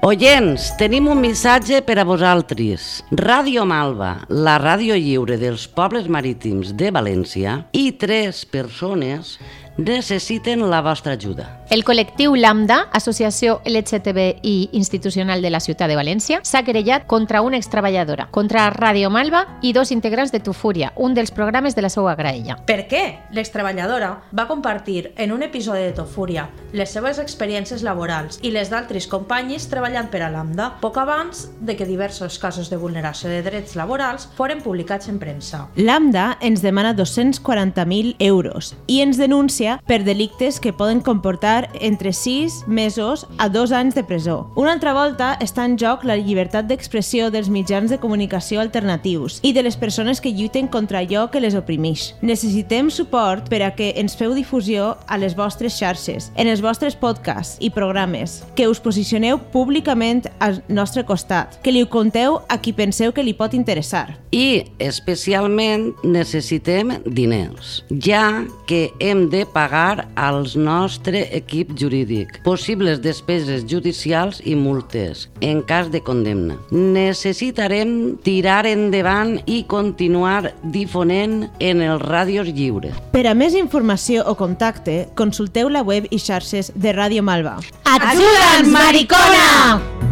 Oients, tenim un missatge per a vosaltres. Ràdio Malva, la ràdio lliure dels pobles marítims de València i tres persones necessiten la vostra ajuda. El col·lectiu Lambda, associació LGTBI institucional de la ciutat de València, s'ha querellat contra una extreballadora, contra Radio Malva i dos integrants de Tufúria, un dels programes de la seva graella. Per què? L'extreballadora va compartir en un episodi de Tofúria les seves experiències laborals i les d'altres companyis treballant per a Lambda, poc abans de que diversos casos de vulneració de drets laborals foren publicats en premsa. Lambda ens demana 240.000 euros i ens denuncia per delictes que poden comportar entre 6 mesos a 2 anys de presó. Una altra volta està en joc la llibertat d'expressió dels mitjans de comunicació alternatius i de les persones que lluiten contra allò que les oprimeix. Necessitem suport per a que ens feu difusió a les vostres xarxes, en els vostres podcasts i programes, que us posicioneu públicament al nostre costat, que li ho conteu a qui penseu que li pot interessar. I, especialment, necessitem diners, ja que hem de pagar als nostre equip jurídic, possibles despeses judicials i multes, en cas de condemna. Necessitarem tirar endavant i continuar difonent en els ràdios lliures. Per a més informació o contacte, consulteu la web i xarxes de Ràdio Malva. Ajuda'ns, maricona!